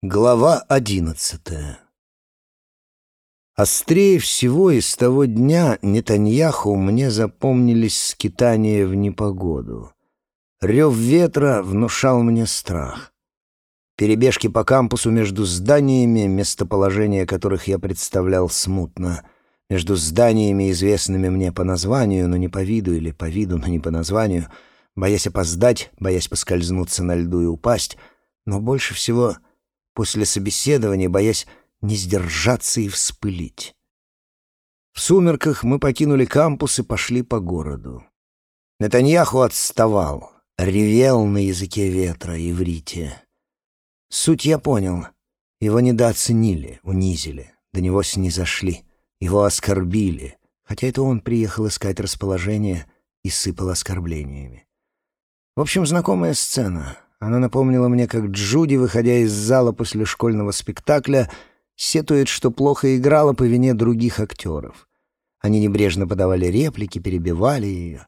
Глава одиннадцатая Острее всего из того дня Нетаньяху мне запомнились скитания в непогоду. Рев ветра внушал мне страх. Перебежки по кампусу между зданиями, местоположение которых я представлял смутно, между зданиями, известными мне по названию, но не по виду, или по виду, но не по названию, боясь опоздать, боясь поскользнуться на льду и упасть, но больше всего — после собеседования, боясь не сдержаться и вспылить. В сумерках мы покинули кампус и пошли по городу. Нетаньяху отставал, ревел на языке ветра, иврите. Суть я понял. Его недооценили, унизили, до него снизошли, его оскорбили, хотя это он приехал искать расположение и сыпал оскорблениями. В общем, знакомая сцена — она напомнила мне, как Джуди, выходя из зала после школьного спектакля, сетует, что плохо играла по вине других актеров. Они небрежно подавали реплики, перебивали ее.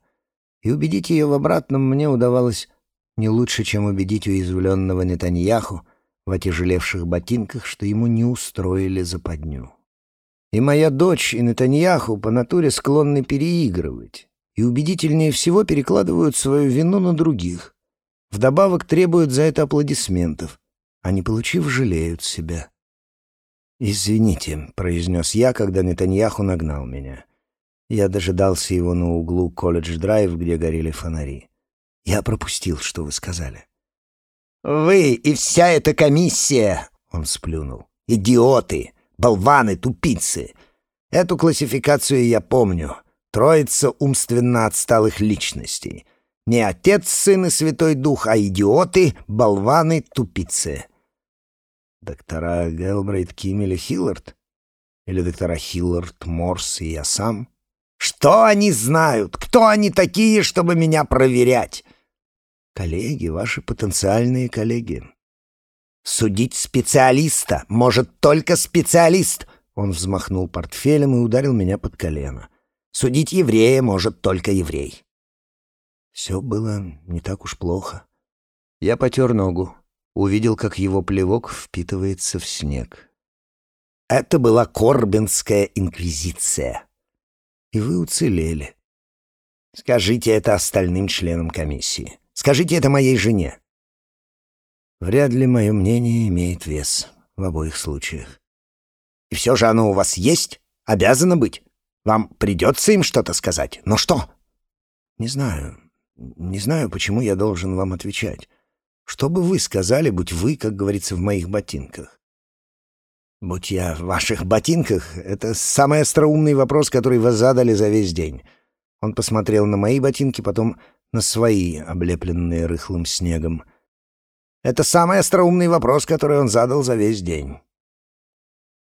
И убедить ее в обратном мне удавалось не лучше, чем убедить уязвленного Нетаньяху в отяжелевших ботинках, что ему не устроили западню. И моя дочь, и Нетаньяху по натуре склонны переигрывать, и убедительнее всего перекладывают свою вину на других — Вдобавок требуют за это аплодисментов, а не получив, жалеют себя. «Извините», — произнес я, когда Нетаньяху нагнал меня. Я дожидался его на углу колледж-драйв, где горели фонари. «Я пропустил, что вы сказали». «Вы и вся эта комиссия!» — он сплюнул. «Идиоты! Болваны, тупицы! Эту классификацию я помню. Троица умственно отсталых личностей. Не Отец, Сын и Святой Дух, а идиоты, болваны, тупицы. Доктора Гелбрейт, Киммель и Хиллард? Или доктора Хиллард, Морс и я сам? Что они знают? Кто они такие, чтобы меня проверять? Коллеги, ваши потенциальные коллеги. Судить специалиста может только специалист. Он взмахнул портфелем и ударил меня под колено. Судить еврея может только еврей. Все было не так уж плохо. Я потер ногу, увидел, как его плевок впитывается в снег. Это была Корбинская инквизиция. И вы уцелели. Скажите это остальным членам комиссии. Скажите это моей жене. Вряд ли мое мнение имеет вес в обоих случаях. И все же оно у вас есть? Обязано быть. Вам придется им что-то сказать. Но что? Не знаю. Не знаю, почему я должен вам отвечать. Что бы вы сказали, будь вы, как говорится, в моих ботинках? Будь я в ваших ботинках, это самый остроумный вопрос, который вы задали за весь день. Он посмотрел на мои ботинки, потом на свои, облепленные рыхлым снегом. Это самый остроумный вопрос, который он задал за весь день.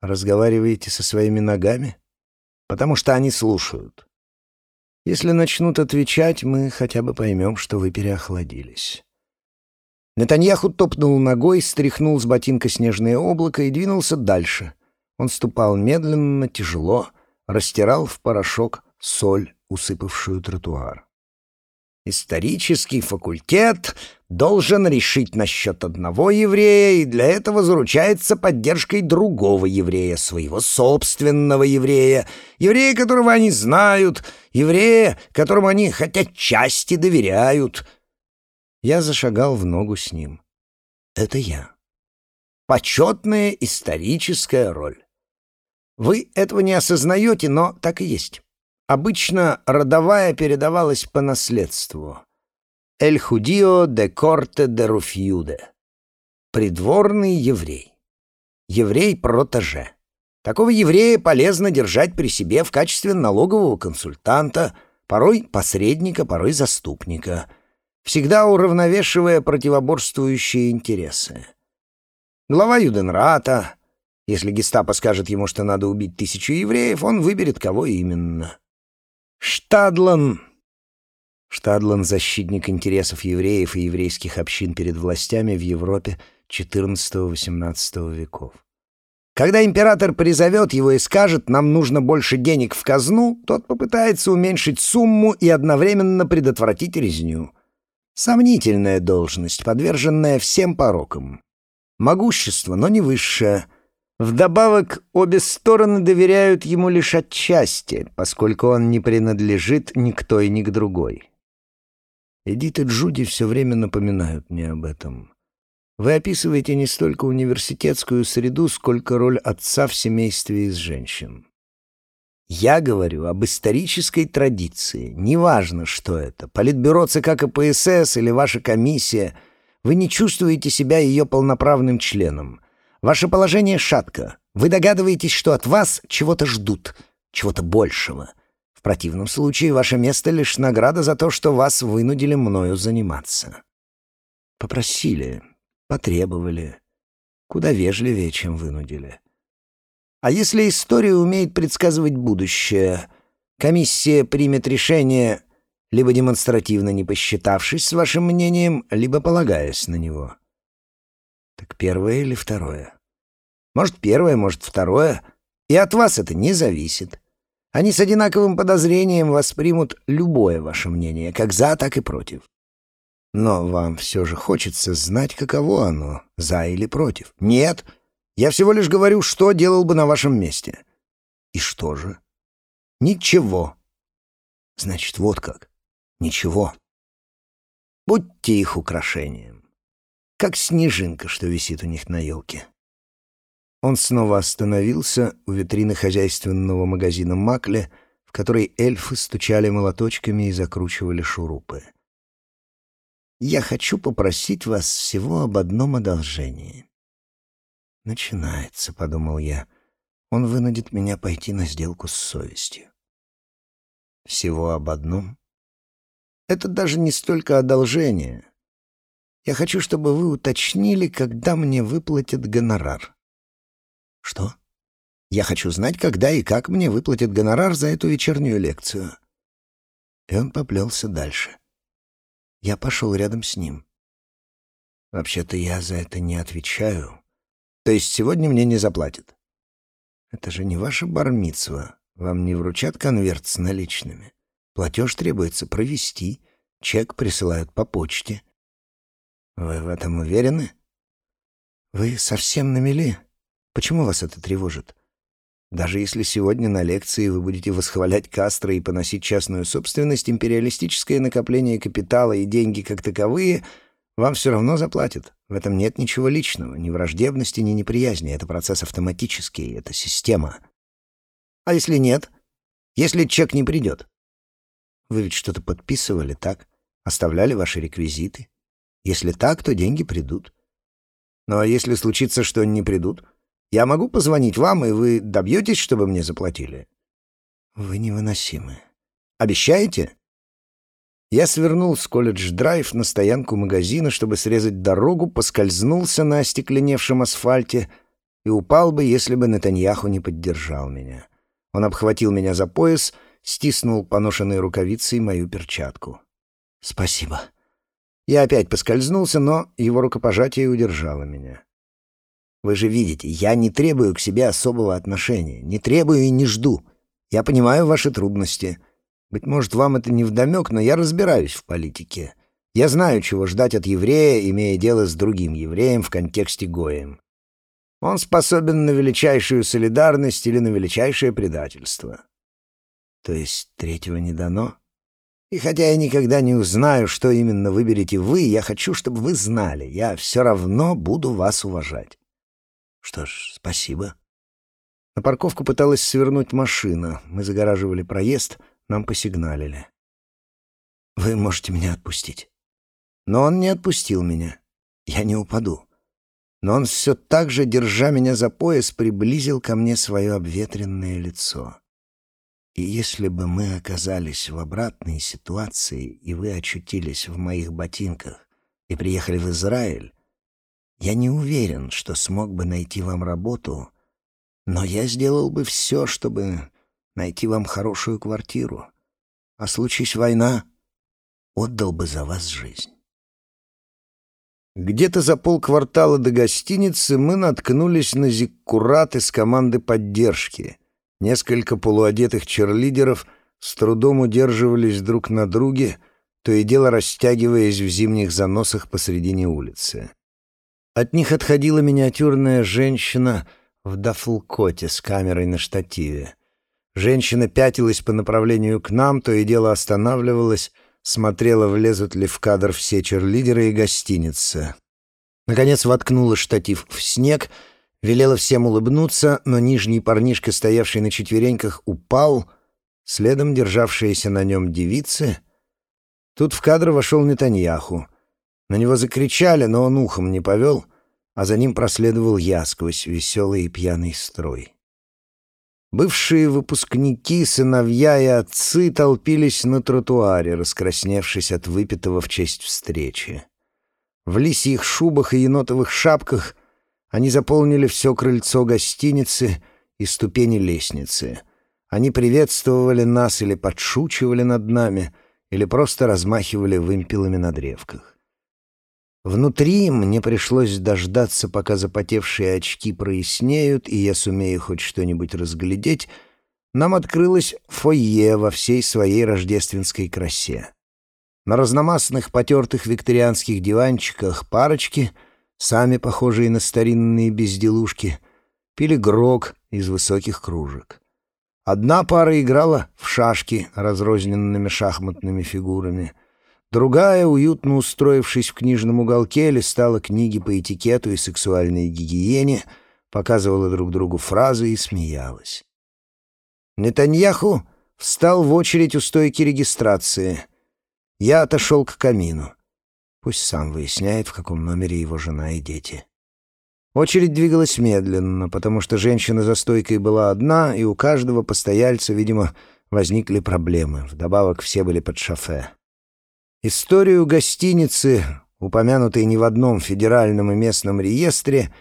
Разговариваете со своими ногами? Потому что они слушают. Если начнут отвечать, мы хотя бы поймем, что вы переохладились». Нетаньяху топнул ногой, стряхнул с ботинка снежное облако и двинулся дальше. Он ступал медленно, тяжело, растирал в порошок соль, усыпавшую тротуар. Исторический факультет должен решить насчет одного еврея, и для этого заручается поддержкой другого еврея, своего собственного еврея, еврея, которого они знают, еврея, которому они хотя части доверяют. Я зашагал в ногу с ним. Это я. Почетная историческая роль. Вы этого не осознаете, но так и есть. Обычно родовая передавалась по наследству. «Эль худио де корте де руфьюде» — придворный еврей. Еврей-протеже. Такого еврея полезно держать при себе в качестве налогового консультанта, порой посредника, порой заступника, всегда уравновешивая противоборствующие интересы. Глава Юденрата, если гестапо скажет ему, что надо убить тысячу евреев, он выберет, кого именно. Штадлан. Штадлан — защитник интересов евреев и еврейских общин перед властями в Европе XIV-XVIII веков. Когда император призовет его и скажет «нам нужно больше денег в казну», тот попытается уменьшить сумму и одновременно предотвратить резню. Сомнительная должность, подверженная всем порокам. Могущество, но не высшее. Вдобавок, обе стороны доверяют ему лишь отчасти, поскольку он не принадлежит ни к той, ни к другой. Эдит и Джуди все время напоминают мне об этом. Вы описываете не столько университетскую среду, сколько роль отца в семействе из женщин. Я говорю об исторической традиции. Неважно, что это. Политбюро ЦК КПСС или ваша комиссия. Вы не чувствуете себя ее полноправным членом. Ваше положение шатко. Вы догадываетесь, что от вас чего-то ждут, чего-то большего. В противном случае ваше место лишь награда за то, что вас вынудили мною заниматься. Попросили, потребовали. Куда вежливее, чем вынудили. А если история умеет предсказывать будущее, комиссия примет решение, либо демонстративно не посчитавшись с вашим мнением, либо полагаясь на него. Так первое или второе? Может, первое, может, второе. И от вас это не зависит. Они с одинаковым подозрением воспримут любое ваше мнение, как за, так и против. Но вам все же хочется знать, каково оно, за или против. Нет, я всего лишь говорю, что делал бы на вашем месте. И что же? Ничего. Значит, вот как. Ничего. Будьте их украшением. Как снежинка, что висит у них на елке. Он снова остановился у витрины хозяйственного магазина Макле, в которой эльфы стучали молоточками и закручивали шурупы. «Я хочу попросить вас всего об одном одолжении». «Начинается», — подумал я. «Он вынудит меня пойти на сделку с совестью». «Всего об одном?» «Это даже не столько одолжение. Я хочу, чтобы вы уточнили, когда мне выплатят гонорар». «Что?» «Я хочу знать, когда и как мне выплатят гонорар за эту вечернюю лекцию». И он поплелся дальше. Я пошел рядом с ним. «Вообще-то я за это не отвечаю», то есть сегодня мне не заплатят. Это же не ваша бармицва. Вам не вручат конверт с наличными. Платеж требуется провести. Чек присылают по почте. Вы в этом уверены? Вы совсем на мели? Почему вас это тревожит? Даже если сегодня на лекции вы будете восхвалять Кастро и поносить частную собственность, империалистическое накопление капитала и деньги как таковые — вам все равно заплатят. В этом нет ничего личного, ни враждебности, ни неприязни. Это процесс автоматический, это система. А если нет? Если чек не придет? Вы ведь что-то подписывали, так? Оставляли ваши реквизиты? Если так, то деньги придут. Ну а если случится, что не придут, я могу позвонить вам, и вы добьетесь, чтобы мне заплатили? Вы невыносимы. Обещаете? Я свернул с колледж-драйв на стоянку магазина, чтобы срезать дорогу, поскользнулся на остекленевшем асфальте и упал бы, если бы Нетаньяху не поддержал меня. Он обхватил меня за пояс, стиснул поношенной рукавицей мою перчатку. «Спасибо». Я опять поскользнулся, но его рукопожатие удержало меня. «Вы же видите, я не требую к себе особого отношения, не требую и не жду. Я понимаю ваши трудности». Быть может, вам это не вдомек, но я разбираюсь в политике. Я знаю, чего ждать от еврея, имея дело с другим евреем в контексте Гоем. Он способен на величайшую солидарность или на величайшее предательство. То есть третьего не дано? И хотя я никогда не узнаю, что именно выберете вы, я хочу, чтобы вы знали, я все равно буду вас уважать. Что ж, спасибо. На парковку пыталась свернуть машина. Мы загораживали проезд — нам посигналили. «Вы можете меня отпустить». Но он не отпустил меня. Я не упаду. Но он все так же, держа меня за пояс, приблизил ко мне свое обветренное лицо. И если бы мы оказались в обратной ситуации, и вы очутились в моих ботинках и приехали в Израиль, я не уверен, что смог бы найти вам работу, но я сделал бы все, чтобы найти вам хорошую квартиру. А случись война, отдал бы за вас жизнь. Где-то за полквартала до гостиницы мы наткнулись на зиккурат из команды поддержки. Несколько полуодетых черлидеров с трудом удерживались друг на друге, то и дело растягиваясь в зимних заносах посредине улицы. От них отходила миниатюрная женщина в дафлкоте с камерой на штативе. Женщина пятилась по направлению к нам, то и дело останавливалась, смотрела, влезут ли в кадр все черлидеры и гостиница. Наконец воткнула штатив в снег, велела всем улыбнуться, но нижний парнишка, стоявший на четвереньках, упал, следом державшиеся на нем девицы. Тут в кадр вошел Нетаньяху. На него закричали, но он ухом не повел, а за ним проследовал я сквозь веселый и пьяный строй. Бывшие выпускники, сыновья и отцы толпились на тротуаре, раскрасневшись от выпитого в честь встречи. В лисьих шубах и енотовых шапках они заполнили все крыльцо гостиницы и ступени лестницы. Они приветствовали нас или подшучивали над нами, или просто размахивали вымпелами на древках. Внутри мне пришлось дождаться, пока запотевшие очки прояснеют, и я сумею хоть что-нибудь разглядеть. Нам открылось фойе во всей своей рождественской красе. На разномастных потертых викторианских диванчиках парочки, сами похожие на старинные безделушки, пили грог из высоких кружек. Одна пара играла в шашки разрозненными шахматными фигурами — Другая, уютно устроившись в книжном уголке, листала книги по этикету и сексуальной гигиене, показывала друг другу фразы и смеялась. Нетаньяху встал в очередь у стойки регистрации. Я отошел к камину. Пусть сам выясняет, в каком номере его жена и дети. Очередь двигалась медленно, потому что женщина за стойкой была одна, и у каждого постояльца, видимо, возникли проблемы. Вдобавок все были под шофе. Историю гостиницы, упомянутой не в одном федеральном и местном реестре,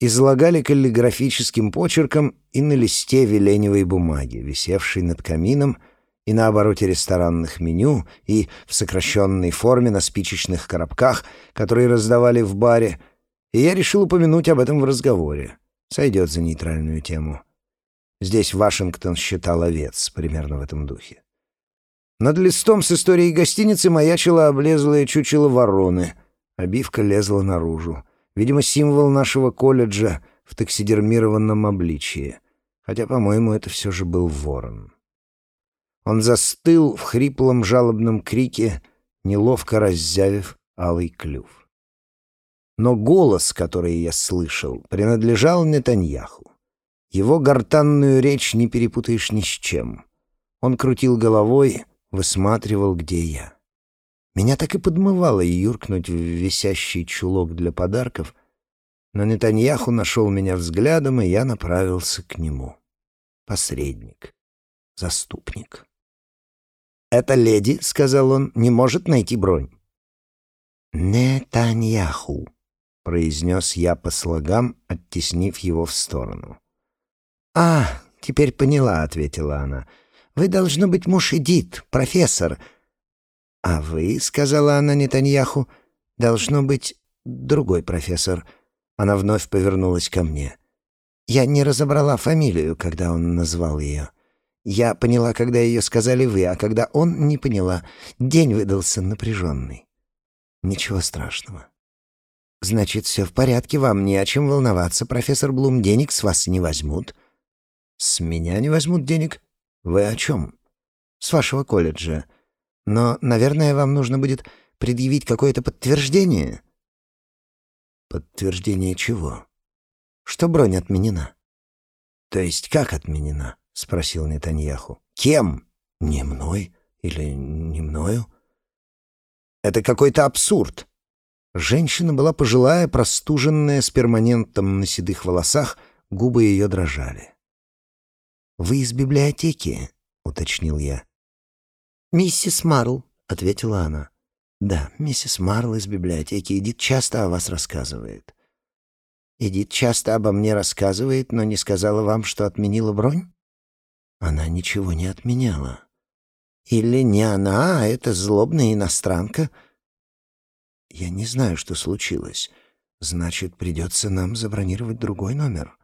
излагали каллиграфическим почерком и на листе веленевой бумаги, висевшей над камином, и на обороте ресторанных меню, и в сокращенной форме на спичечных коробках, которые раздавали в баре, и я решил упомянуть об этом в разговоре. Сойдет за нейтральную тему. Здесь Вашингтон считал овец, примерно в этом духе. Над листом с историей гостиницы маячила облезлая чучело вороны. Обивка лезла наружу. Видимо, символ нашего колледжа в таксидермированном обличии. Хотя, по-моему, это все же был ворон. Он застыл в хриплом жалобном крике, неловко раззявив алый клюв. Но голос, который я слышал, принадлежал Нетаньяху. Его гортанную речь не перепутаешь ни с чем. Он крутил головой, высматривал, где я. Меня так и подмывало юркнуть в висящий чулок для подарков, но Нетаньяху нашел меня взглядом, и я направился к нему. Посредник, заступник. «Эта леди, — сказал он, — не может найти бронь». «Нетаньяху», — произнес я по слогам, оттеснив его в сторону. «А, теперь поняла», — ответила она. Вы, должно быть, муж Эдит, профессор. А вы, — сказала она Нетаньяху, — должно быть другой профессор. Она вновь повернулась ко мне. Я не разобрала фамилию, когда он назвал ее. Я поняла, когда ее сказали вы, а когда он не поняла. День выдался напряженный. Ничего страшного. Значит, все в порядке, вам не о чем волноваться, профессор Блум. Денег с вас не возьмут. С меня не возьмут денег? «Вы о чем?» «С вашего колледжа. Но, наверное, вам нужно будет предъявить какое-то подтверждение». «Подтверждение чего?» «Что бронь отменена». «То есть как отменена?» — спросил Нетаньяху. «Кем? Не мной или не мною?» «Это какой-то абсурд». Женщина была пожилая, простуженная, с перманентом на седых волосах, губы ее дрожали. «Вы из библиотеки?» — уточнил я. «Миссис Марл», — ответила она. «Да, миссис Марл из библиотеки. Эдит часто о вас рассказывает». «Эдит часто обо мне рассказывает, но не сказала вам, что отменила бронь?» «Она ничего не отменяла». «Или не она, а эта злобная иностранка?» «Я не знаю, что случилось. Значит, придется нам забронировать другой номер».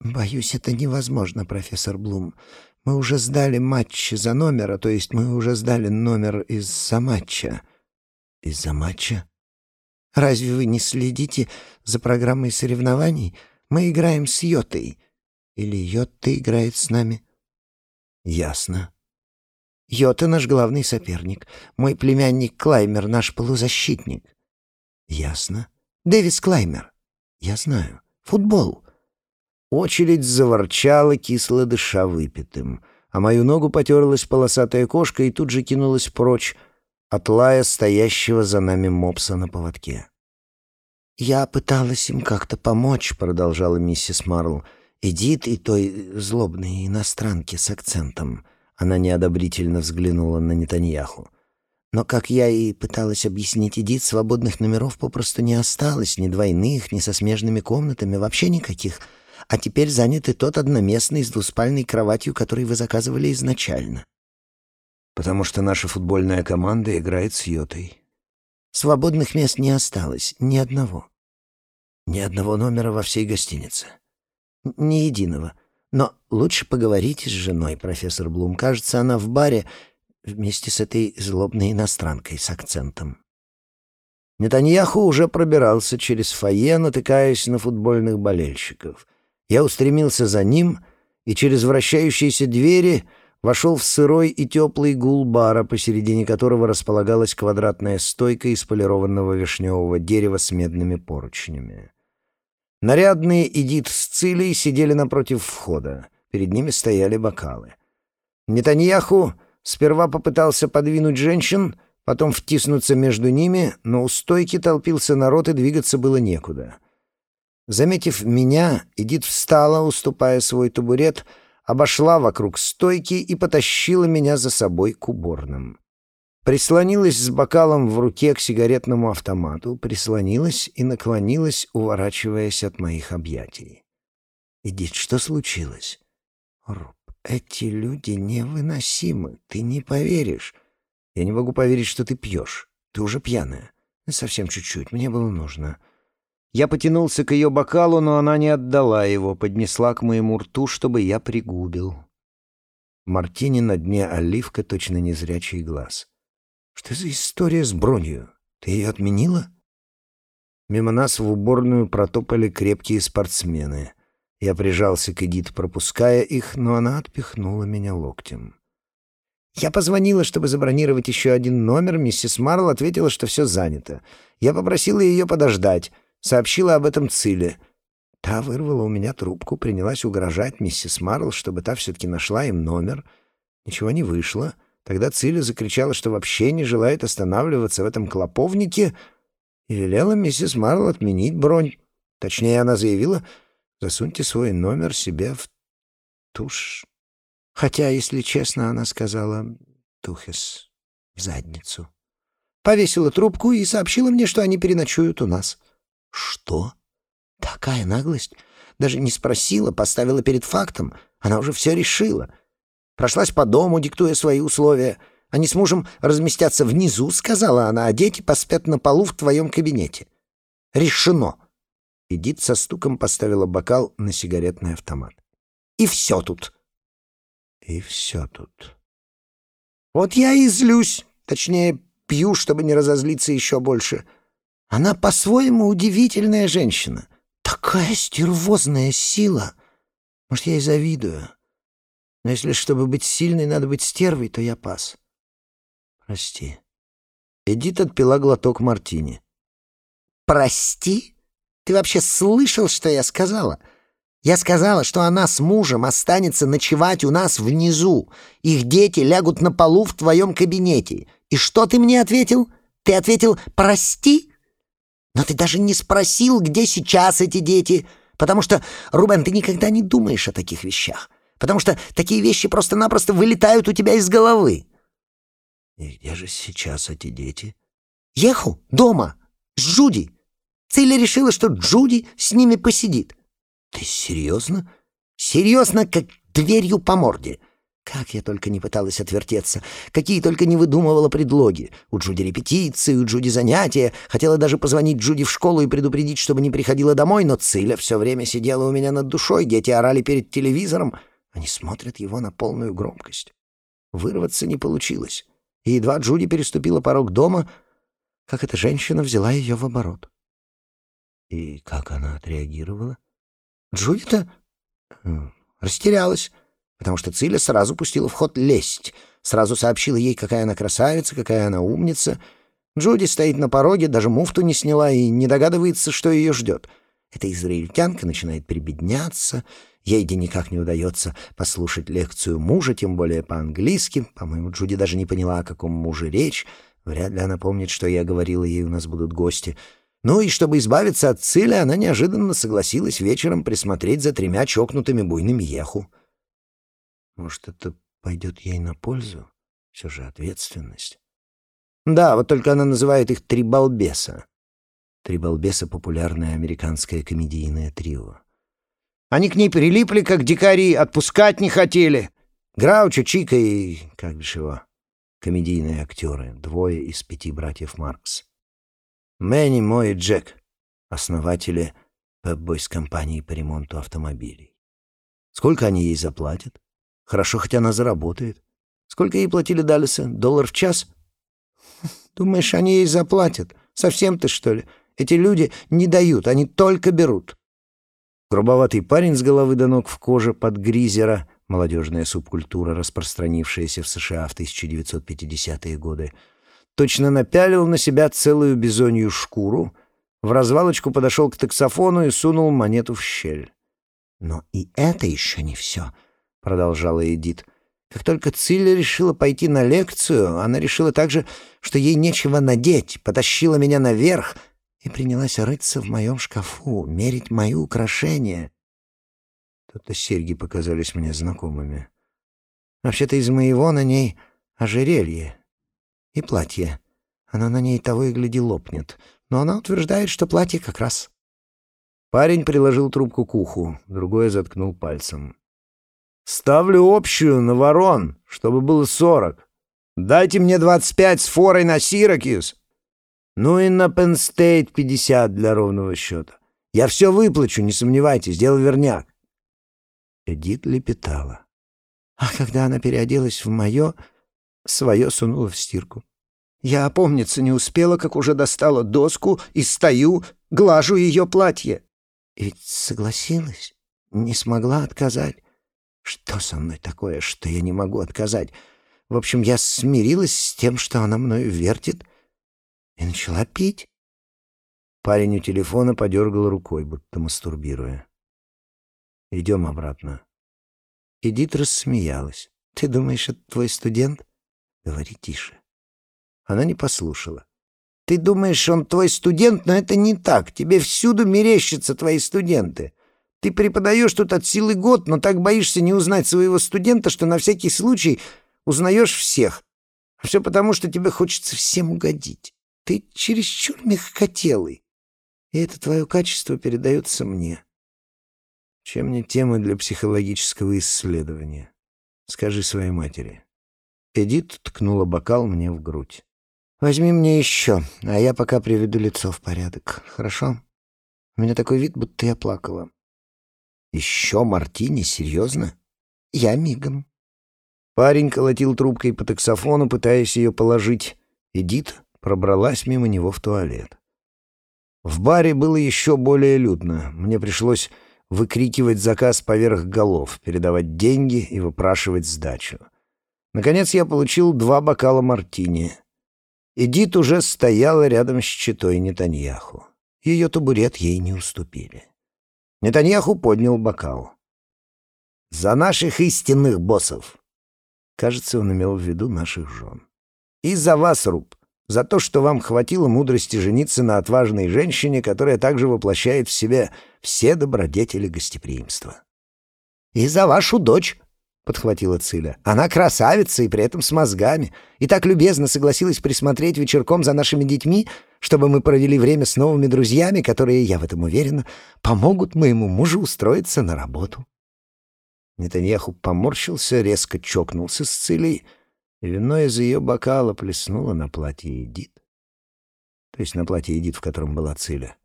«Боюсь, это невозможно, профессор Блум. Мы уже сдали матч за номера, то есть мы уже сдали номер из-за матча». «Из-за матча?» Разве вы не следите за программой соревнований? Мы играем с Йотой. Или Йота играет с нами?» «Ясно». «Йота наш главный соперник. Мой племянник Клаймер наш полузащитник». «Ясно». «Дэвис Клаймер». «Я знаю. Футбол». Очередь заворчала, кисло дыша выпитым, а мою ногу потерлась полосатая кошка и тут же кинулась прочь от лая стоящего за нами мопса на поводке. «Я пыталась им как-то помочь», — продолжала миссис Марл. «Эдит и той злобной иностранке с акцентом». Она неодобрительно взглянула на Нетаньяху. Но, как я и пыталась объяснить Эдит, свободных номеров попросту не осталось, ни двойных, ни со смежными комнатами, вообще никаких — а теперь занят и тот одноместный с двуспальной кроватью, который вы заказывали изначально. Потому что наша футбольная команда играет с Йотой. Свободных мест не осталось, ни одного. Ни одного номера во всей гостинице. Ни единого. Но лучше поговорите с женой, профессор Блум. Кажется, она в баре вместе с этой злобной иностранкой с акцентом. Нетаньяху уже пробирался через фойе, натыкаясь на футбольных болельщиков — я устремился за ним и через вращающиеся двери вошел в сырой и теплый гул бара, посередине которого располагалась квадратная стойка из полированного вишневого дерева с медными поручнями. Нарядные Эдит с Цилей сидели напротив входа. Перед ними стояли бокалы. Нетаньяху сперва попытался подвинуть женщин, потом втиснуться между ними, но у стойки толпился народ, и двигаться было некуда — Заметив меня, Эдит встала, уступая свой табурет, обошла вокруг стойки и потащила меня за собой к уборным. Прислонилась с бокалом в руке к сигаретному автомату, прислонилась и наклонилась, уворачиваясь от моих объятий. «Эдит, что случилось?» «Руб, эти люди невыносимы, ты не поверишь. Я не могу поверить, что ты пьешь. Ты уже пьяная. Совсем чуть-чуть, мне было нужно». Я потянулся к ее бокалу, но она не отдала его, поднесла к моему рту, чтобы я пригубил. Мартини на дне оливка, точно незрячий глаз. «Что за история с бронью? Ты ее отменила?» Мимо нас в уборную протопали крепкие спортсмены. Я прижался к Эдит, пропуская их, но она отпихнула меня локтем. Я позвонила, чтобы забронировать еще один номер. Миссис Марл ответила, что все занято. Я попросила ее подождать — Сообщила об этом Циле. Та вырвала у меня трубку, принялась угрожать миссис Марл, чтобы та все-таки нашла им номер. Ничего не вышло. Тогда Циля закричала, что вообще не желает останавливаться в этом клоповнике, и велела миссис Марл отменить бронь. Точнее, она заявила, засуньте свой номер себе в тушь. Хотя, если честно, она сказала «тухес» в задницу. Повесила трубку и сообщила мне, что они переночуют у нас. Что? Такая наглость. Даже не спросила, поставила перед фактом. Она уже все решила. Прошлась по дому, диктуя свои условия. Они с мужем разместятся внизу, сказала она, а дети поспят на полу в твоем кабинете. Решено. Эдит со стуком поставила бокал на сигаретный автомат. И все тут. И все тут. Вот я и злюсь. Точнее, пью, чтобы не разозлиться еще больше. — она по-своему удивительная женщина. Такая стервозная сила. Может, я и завидую. Но если, чтобы быть сильной, надо быть стервой, то я пас. Прости. Эдит отпила глоток мартини. «Прости? Ты вообще слышал, что я сказала?» Я сказала, что она с мужем останется ночевать у нас внизу. Их дети лягут на полу в твоем кабинете. И что ты мне ответил? Ты ответил «прости»? Но ты даже не спросил, где сейчас эти дети. Потому что, Рубен, ты никогда не думаешь о таких вещах. Потому что такие вещи просто-напросто вылетают у тебя из головы. И где же сейчас эти дети? Ехал дома, с Джуди. Циля решила, что Джуди с ними посидит. Ты серьезно? Серьезно, как дверью по морде. Как я только не пыталась отвертеться, какие только не выдумывала предлоги. У Джуди репетиции, у Джуди занятия. Хотела даже позвонить Джуди в школу и предупредить, чтобы не приходила домой, но Циля все время сидела у меня над душой, дети орали перед телевизором. Они смотрят его на полную громкость. Вырваться не получилось. И едва Джуди переступила порог дома, как эта женщина взяла ее в оборот. И как она отреагировала? Джудита растерялась, потому что Циля сразу пустила в ход лесть, сразу сообщила ей, какая она красавица, какая она умница. Джуди стоит на пороге, даже муфту не сняла и не догадывается, что ее ждет. Эта израильтянка начинает прибедняться, ей де никак не удается послушать лекцию мужа, тем более по-английски. По-моему, Джуди даже не поняла, о каком муже речь. Вряд ли она помнит, что я говорила ей, у нас будут гости — ну и чтобы избавиться от цели, она неожиданно согласилась вечером присмотреть за тремя чокнутыми буйными еху. Может, это пойдет ей на пользу? Все же ответственность. Да, вот только она называет их «три балбеса». «Три балбеса» — популярное американское комедийное трио. Они к ней прилипли, как дикари, отпускать не хотели. Граучо, Чика и... как бишь его? Комедийные актеры, двое из пяти братьев Маркс. Мэнни, мой и Джек, основатели пеп-бойс компании по ремонту автомобилей. Сколько они ей заплатят? Хорошо, хоть она заработает. Сколько ей платили Даллеса? Доллар в час? Думаешь, они ей заплатят? Совсем ты, что ли? Эти люди не дают, они только берут. Грубоватый парень с головы до ног в коже под гризера, молодежная субкультура, распространившаяся в США в 1950-е годы, точно напялил на себя целую бизонью шкуру, в развалочку подошел к таксофону и сунул монету в щель. «Но и это еще не все», — продолжала Эдит. «Как только Цилля решила пойти на лекцию, она решила также, что ей нечего надеть, потащила меня наверх и принялась рыться в моем шкафу, мерить мои украшения». Тут-то серьги показались мне знакомыми. Вообще-то из моего на ней ожерелье, и платье. Оно на ней того и гляди лопнет. Но она утверждает, что платье как раз. Парень приложил трубку к уху, другое заткнул пальцем. «Ставлю общую на ворон, чтобы было сорок. Дайте мне двадцать пять с форой на Сиракьюз. Ну и на Пенстейт пятьдесят для ровного счета. Я все выплачу, не сомневайтесь, дело верняк». Эдит лепетала. А когда она переоделась в мое, свое сунула в стирку. Я опомниться не успела, как уже достала доску и стою, глажу ее платье. Ведь согласилась, не смогла отказать. Что со мной такое, что я не могу отказать? В общем, я смирилась с тем, что она мною вертит, и начала пить. Парень у телефона подергал рукой, будто мастурбируя. «Идем обратно». Эдит рассмеялась. «Ты думаешь, это твой студент?» «Говори тише». Она не послушала. «Ты думаешь, он твой студент, но это не так. Тебе всюду мерещатся твои студенты. Ты преподаешь тут от силы год, но так боишься не узнать своего студента, что на всякий случай узнаешь всех. А все потому, что тебе хочется всем угодить. Ты чересчур мягкотелый. И это твое качество передается мне». Чем не темы для психологического исследования? Скажи своей матери. Эдит ткнула бокал мне в грудь. «Возьми мне еще, а я пока приведу лицо в порядок, хорошо? У меня такой вид, будто я плакала». «Еще мартини? Серьезно?» «Я мигом». Парень колотил трубкой по таксофону, пытаясь ее положить. Эдит пробралась мимо него в туалет. В баре было еще более людно. Мне пришлось выкрикивать заказ поверх голов, передавать деньги и выпрашивать сдачу. Наконец я получил два бокала мартини. Эдит уже стояла рядом с читой Нетаньяху. Ее табурет ей не уступили. Нетаньяху поднял бокал. «За наших истинных боссов!» Кажется, он имел в виду наших жен. «И за вас, Руб, за то, что вам хватило мудрости жениться на отважной женщине, которая также воплощает в себе все добродетели гостеприимства. И за вашу дочь, подхватила Циля. «Она красавица и при этом с мозгами, и так любезно согласилась присмотреть вечерком за нашими детьми, чтобы мы провели время с новыми друзьями, которые, я в этом уверена, помогут моему мужу устроиться на работу». Нетаньяху поморщился, резко чокнулся с Цилей, и вино из ее бокала плеснуло на платье Эдит. То есть на платье Эдит, в котором была Циля.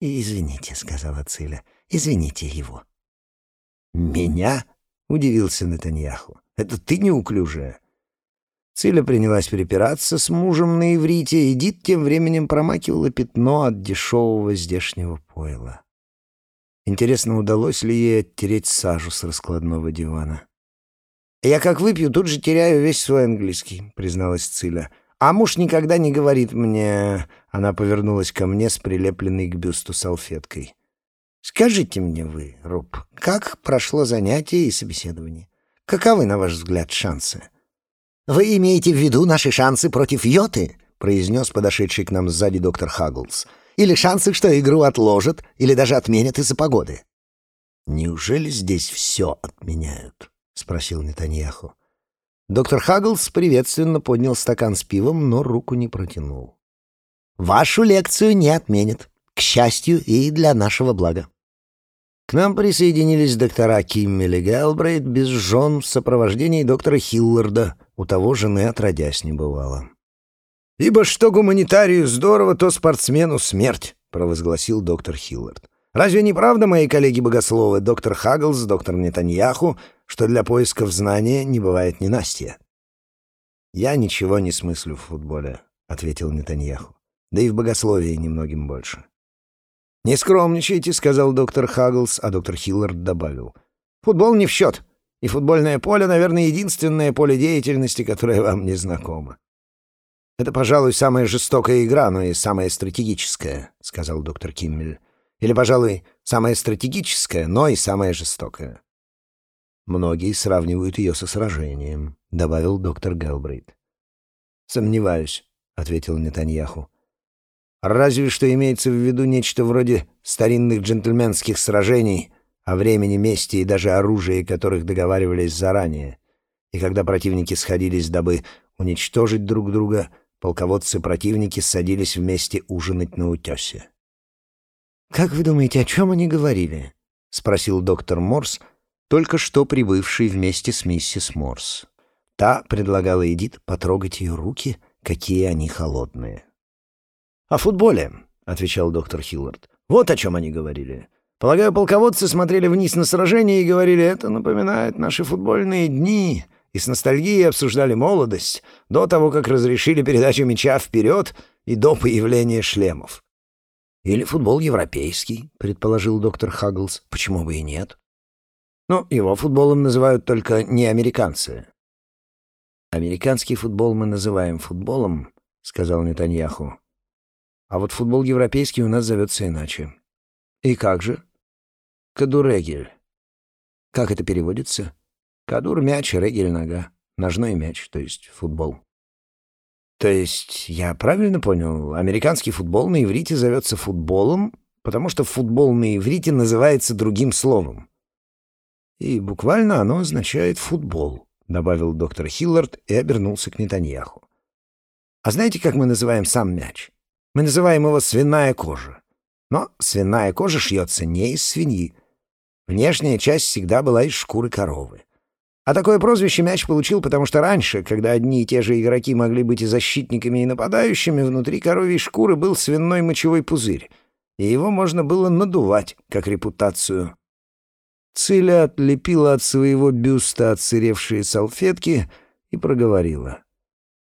«Извините», — сказала Циля, — «извините его». «Меня?» — удивился Нетаньяху. «Это ты неуклюжая?» Циля принялась перепираться с мужем на иврите, и Дит тем временем промакивала пятно от дешевого здешнего пойла. Интересно, удалось ли ей оттереть сажу с раскладного дивана? «Я как выпью, тут же теряю весь свой английский», — призналась Циля. «А муж никогда не говорит мне...» Она повернулась ко мне с прилепленной к бюсту салфеткой. «Скажите мне вы, Руб, как прошло занятие и собеседование? Каковы, на ваш взгляд, шансы?» «Вы имеете в виду наши шансы против Йоты?» — произнес подошедший к нам сзади доктор Хагглс. «Или шансы, что игру отложат, или даже отменят из-за погоды?» «Неужели здесь все отменяют?» — спросил Нетаньяху. Доктор Хагглс приветственно поднял стакан с пивом, но руку не протянул. «Вашу лекцию не отменят, к счастью и для нашего блага». К нам присоединились доктора Киммель и без жен в сопровождении доктора Хилларда, у того жены отродясь не бывало. «Ибо что гуманитарию здорово, то спортсмену смерть», — провозгласил доктор Хиллард. «Разве не правда, мои коллеги-богословы, доктор Хагглс, доктор Нетаньяху, что для поисков знания не бывает ненастья?» «Я ничего не смыслю в футболе», — ответил Нетаньяху. «Да и в богословии немногим больше». «Не скромничайте», — сказал доктор Хагглс, а доктор Хиллард добавил. «Футбол не в счет. И футбольное поле, наверное, единственное поле деятельности, которое вам не знакомо. «Это, пожалуй, самая жестокая игра, но и самая стратегическая», — сказал доктор Киммель. «Или, пожалуй, самая стратегическая, но и самая жестокая». «Многие сравнивают ее со сражением», — добавил доктор Гелбрейт. «Сомневаюсь», — ответил Нетаньяху. «Разве что имеется в виду нечто вроде старинных джентльменских сражений», о времени, месте и даже оружии, которых договаривались заранее. И когда противники сходились, дабы уничтожить друг друга, полководцы-противники садились вместе ужинать на утесе. «Как вы думаете, о чем они говорили?» — спросил доктор Морс, только что прибывший вместе с миссис Морс. Та предлагала Эдит потрогать ее руки, какие они холодные. «О футболе», — отвечал доктор Хиллард. «Вот о чем они говорили. Полагаю, полководцы смотрели вниз на сражение и говорили, это напоминает наши футбольные дни, и с ностальгией обсуждали молодость до того, как разрешили передачу мяча вперед и до появления шлемов. «Или футбол европейский», — предположил доктор Хагглс. «Почему бы и нет?» «Ну, его футболом называют только не американцы». «Американский футбол мы называем футболом», — сказал Нетаньяху. «А вот футбол европейский у нас зовется иначе». «И как же?» Кадурегель. Как это переводится? Кадур — мяч, регель — нога. Ножной мяч, то есть футбол. То есть, я правильно понял, американский футбол на иврите зовется футболом, потому что футбол на иврите называется другим словом. И буквально оно означает «футбол», — добавил доктор Хиллард и обернулся к Нетаньяху. А знаете, как мы называем сам мяч? Мы называем его «свиная кожа». Но свиная кожа шьется не из свиньи, Внешняя часть всегда была из шкуры коровы. А такое прозвище мяч получил, потому что раньше, когда одни и те же игроки могли быть и защитниками, и нападающими, внутри коровьей шкуры был свиной мочевой пузырь, и его можно было надувать, как репутацию. Циля отлепила от своего бюста отсыревшие салфетки и проговорила.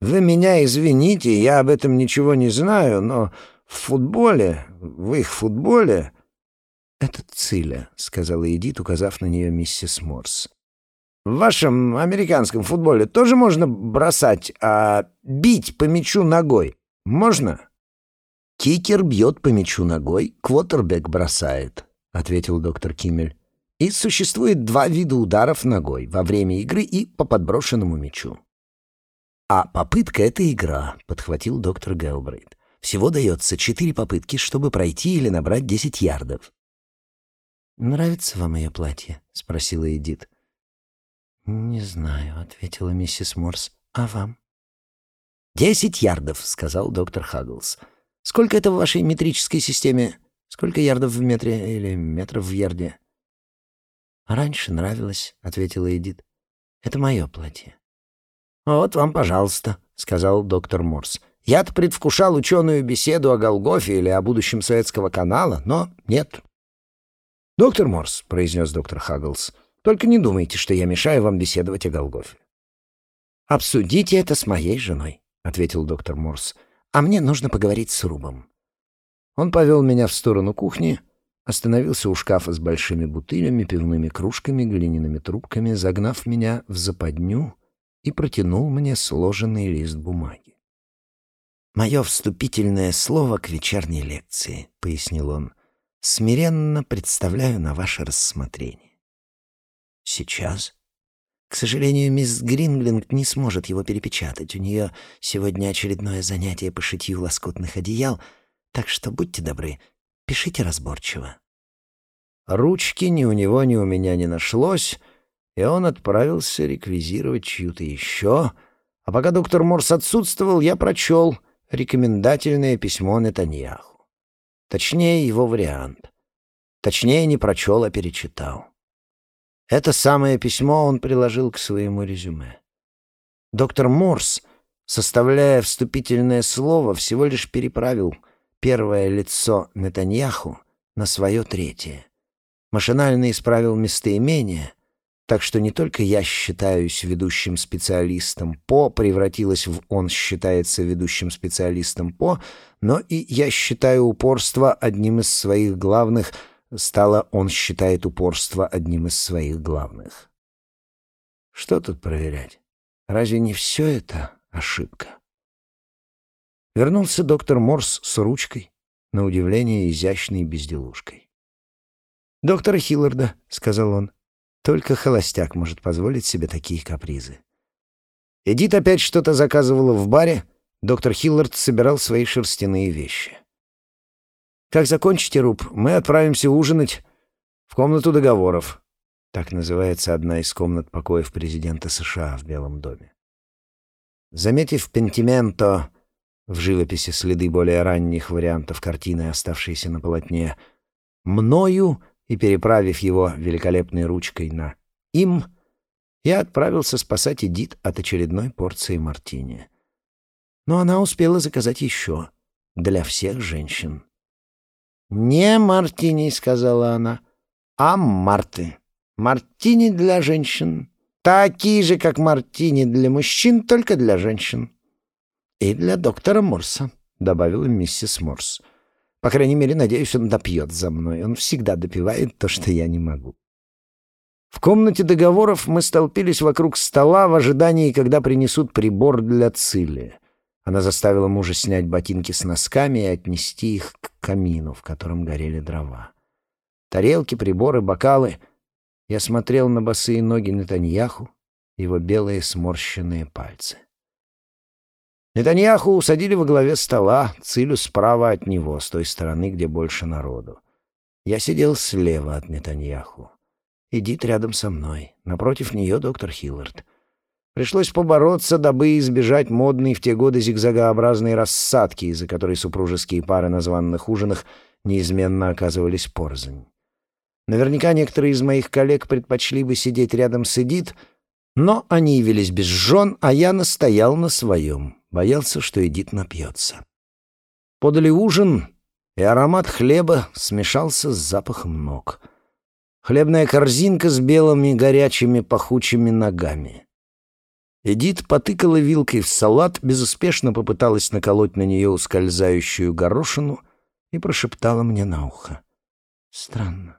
«Вы меня извините, я об этом ничего не знаю, но в футболе, в их футболе «Это Циля», — сказала Эдит, указав на нее миссис Морс. «В вашем американском футболе тоже можно бросать, а бить по мячу ногой можно?» «Кикер бьет по мячу ногой, квотербек бросает», — ответил доктор Киммель. «И существует два вида ударов ногой — во время игры и по подброшенному мячу». «А попытка — это игра», — подхватил доктор Гелбрейт. «Всего дается четыре попытки, чтобы пройти или набрать десять ярдов. «Нравится вам ее платье?» — спросила Эдит. «Не знаю», — ответила миссис Морс. «А вам?» «Десять ярдов», — сказал доктор Хагглс. «Сколько это в вашей метрической системе? Сколько ярдов в метре или метров в ярде?» «Раньше нравилось», — ответила Эдит. «Это мое платье». «Вот вам, пожалуйста», — сказал доктор Морс. «Я-то предвкушал ученую беседу о Голгофе или о будущем Советского канала, но нет, «Доктор Морс», — произнес доктор Хагглс, — «только не думайте, что я мешаю вам беседовать о Голгофе». «Обсудите это с моей женой», — ответил доктор Морс. «А мне нужно поговорить с Рубом». Он повел меня в сторону кухни, остановился у шкафа с большими бутылями, пивными кружками, глиняными трубками, загнав меня в западню и протянул мне сложенный лист бумаги. «Мое вступительное слово к вечерней лекции», — пояснил он, — «смиренно представляю на ваше рассмотрение». «Сейчас?» К сожалению, мисс Гринглинг не сможет его перепечатать. У нее сегодня очередное занятие по шитью лоскутных одеял, так что будьте добры, пишите разборчиво. Ручки ни у него, ни у меня не нашлось, и он отправился реквизировать чью-то еще. А пока доктор Морс отсутствовал, я прочел рекомендательное письмо Нетаньяху. Точнее, его вариант. Точнее, не прочел, а перечитал. Это самое письмо он приложил к своему резюме. Доктор Морс, составляя вступительное слово, всего лишь переправил первое лицо Нетаньяху на свое третье. Машинально исправил местоимение, так что не только я считаюсь ведущим специалистом по превратилось в «он считается ведущим специалистом по», но и я считаю упорство одним из своих главных – Стало, он считает упорство одним из своих главных. Что тут проверять? Разве не все это ошибка? Вернулся доктор Морс с ручкой, на удивление изящной безделушкой. «Доктора Хилларда», — сказал он, — «только холостяк может позволить себе такие капризы». Эдит опять что-то заказывала в баре, доктор Хиллард собирал свои шерстяные вещи. Как закончите, Руб, мы отправимся ужинать в комнату договоров. Так называется одна из комнат покоев президента США в Белом доме. Заметив пентименто в живописи следы более ранних вариантов картины, оставшиеся на полотне, мною и переправив его великолепной ручкой на «им», я отправился спасать Эдит от очередной порции мартини. Но она успела заказать еще для всех женщин. «Не мартини», — сказала она, — «а марты. Мартини для женщин. Такие же, как мартини для мужчин, только для женщин». «И для доктора Морса», — добавила миссис Морс. «По крайней мере, надеюсь, он допьет за мной. Он всегда допивает то, что я не могу». В комнате договоров мы столпились вокруг стола в ожидании, когда принесут прибор для цили. Она заставила мужа снять ботинки с носками и отнести их к камину, в котором горели дрова. Тарелки, приборы, бокалы. Я смотрел на босые ноги Нетаньяху, его белые сморщенные пальцы. Нетаньяху усадили во главе стола, Цилю справа от него, с той стороны, где больше народу. Я сидел слева от Нетаньяху. Эдит рядом со мной. Напротив нее доктор Хиллард. Пришлось побороться, дабы избежать модной в те годы зигзагообразной рассадки, из-за которой супружеские пары на званных ужинах неизменно оказывались порознь. Наверняка некоторые из моих коллег предпочли бы сидеть рядом с Эдит, но они явились без жен, а я настоял на своем, боялся, что Эдит напьется. Подали ужин, и аромат хлеба смешался с запахом ног. Хлебная корзинка с белыми горячими пахучими ногами. Эдит потыкала вилкой в салат, безуспешно попыталась наколоть на нее ускользающую горошину и прошептала мне на ухо. «Странно».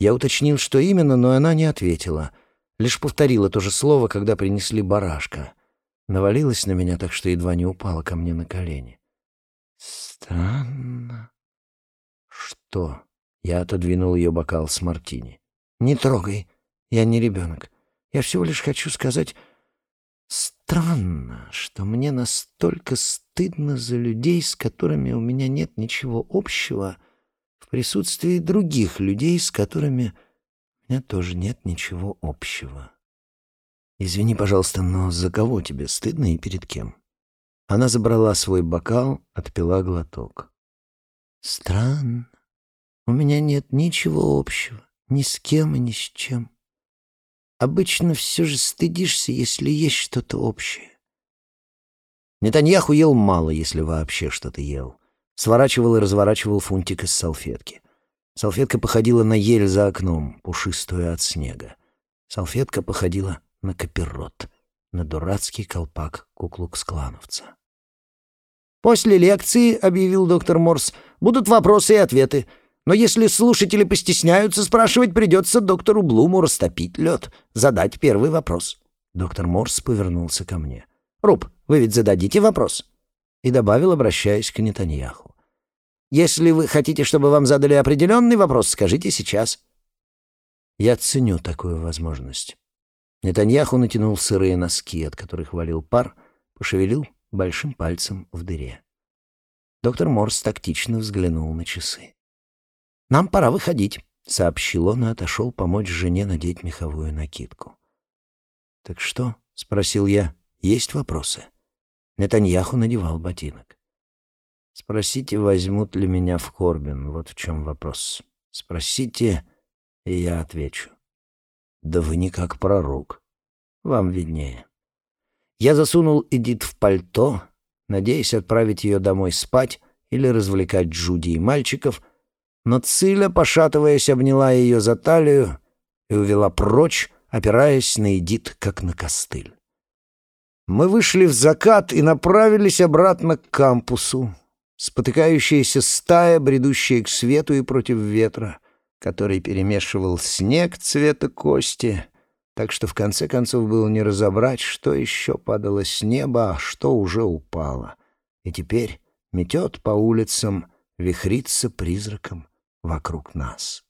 Я уточнил, что именно, но она не ответила. Лишь повторила то же слово, когда принесли барашка. Навалилась на меня так, что едва не упала ко мне на колени. «Странно». «Что?» Я отодвинул ее бокал с мартини. «Не трогай. Я не ребенок. Я всего лишь хочу сказать, Странно, что мне настолько стыдно за людей, с которыми у меня нет ничего общего, в присутствии других людей, с которыми у меня тоже нет ничего общего. Извини, пожалуйста, но за кого тебе стыдно и перед кем? Она забрала свой бокал, отпила глоток. Странно. У меня нет ничего общего, ни с кем и ни с чем. Обычно все же стыдишься, если есть что-то общее. Нетаньяху ел мало, если вообще что-то ел. Сворачивал и разворачивал фунтик из салфетки. Салфетка походила на ель за окном, пушистую от снега. Салфетка походила на капирот. на дурацкий колпак куклукс-клановца. «После лекции, — объявил доктор Морс, — будут вопросы и ответы. Но если слушатели постесняются спрашивать, придется доктору Блуму растопить лед, задать первый вопрос». Доктор Морс повернулся ко мне. «Руб, вы ведь зададите вопрос?» И добавил, обращаясь к Нетаньяху. «Если вы хотите, чтобы вам задали определенный вопрос, скажите сейчас». Я ценю такую возможность. Нетаньяху натянул сырые носки, от которых валил пар, пошевелил большим пальцем в дыре. Доктор Морс тактично взглянул на часы. «Нам пора выходить», — сообщил он и отошел помочь жене надеть меховую накидку. «Так что?» — спросил я. «Есть вопросы?» Нетаньяху надевал ботинок. «Спросите, возьмут ли меня в Корбин. Вот в чем вопрос. Спросите, и я отвечу. Да вы не как пророк. Вам виднее». Я засунул Эдит в пальто, надеясь отправить ее домой спать или развлекать Джуди и мальчиков, но Циля, пошатываясь, обняла ее за талию и увела прочь, опираясь на Эдит, как на костыль. Мы вышли в закат и направились обратно к кампусу. Спотыкающаяся стая, бредущая к свету и против ветра, который перемешивал снег цвета кости, так что в конце концов было не разобрать, что еще падало с неба, а что уже упало. И теперь метет по улицам, вихрится призраком вокруг нас.